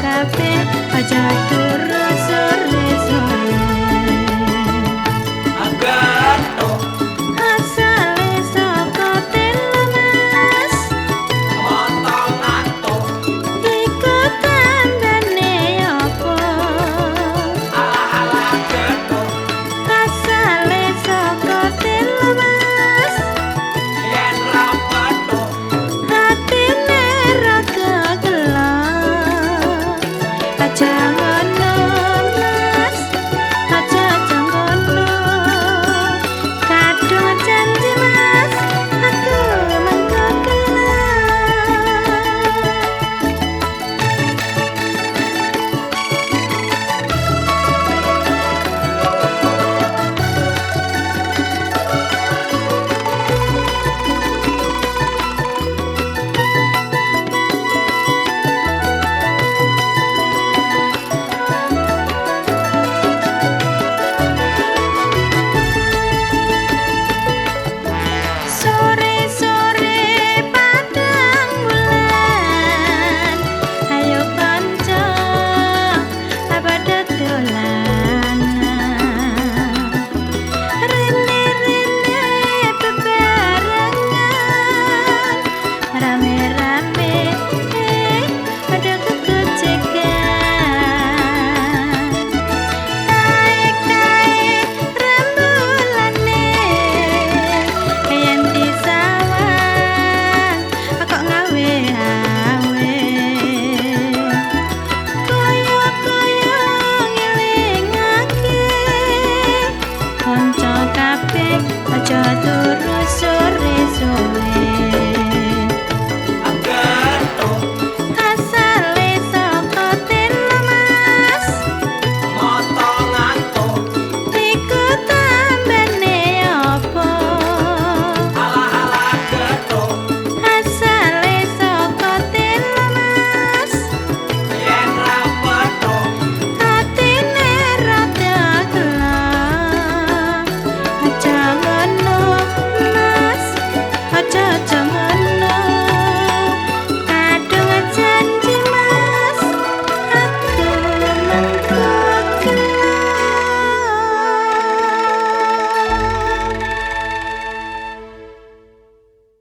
का पे हज़ार